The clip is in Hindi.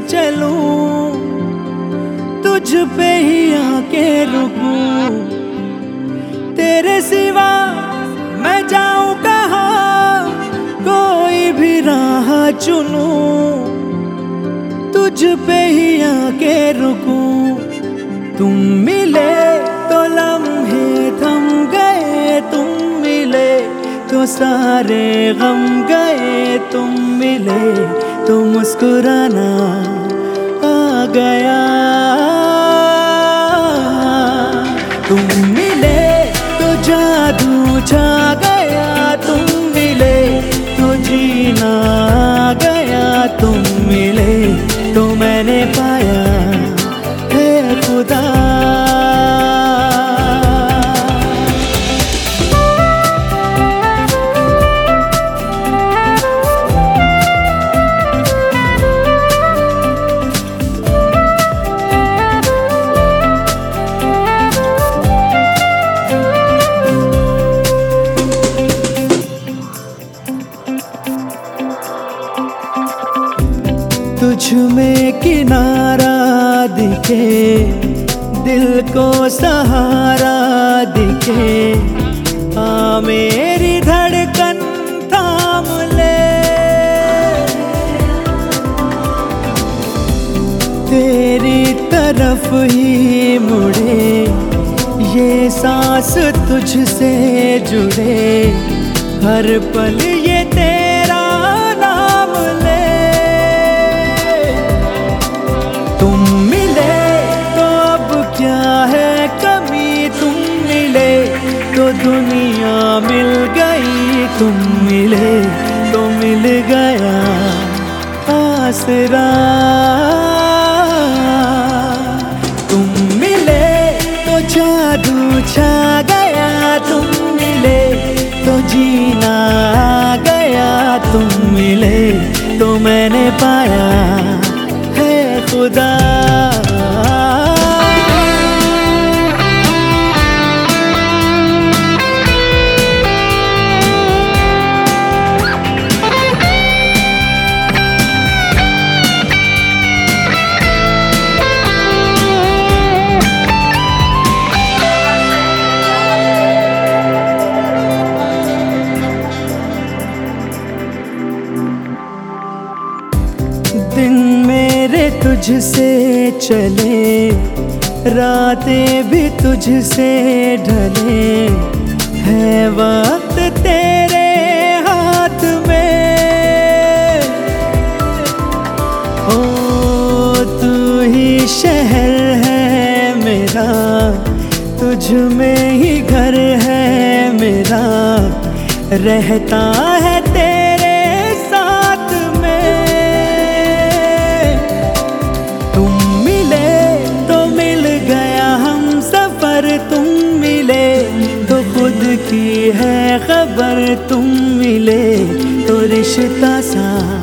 चलूँ, तुझ पे ही आके रुकूं। तेरे सिवा मैं जाऊँ कहा? कोई भी राह चुनूं, तुझ पे ही आके रुकूं। तुम मिले तो लम्हे थम गए, तुम मिले तो सारे गम गए। तुम मिले तो मुस्कुराना आ गया। तुम मिले तो जादू छा गया। तुम मिले तो जीना गया। तुम मिले तो मैंने पाया। दिखे, दिल को सहारा दिखे। आ मेरी धड़कन थाम ले। तेरी तरफ़ ही मुड़े, ये सांस तुझसे जुड़े। हर पल ये तेरा आसरा तुम मिले तो जादू छा गया, तुम मिले तो जीना आ गया। तुम मिले तो मैंने पाया है खुदा। तुझसे चले, रातें भी तुझसे ढले। है वक्त तेरे हाथ में। ओ, तू ही शहर है मेरा, तुझ में ही घर है मेरा। रहता है सफ़र तुम मिले तो खुद की है खबर तुम मिले तो रिश्ता सा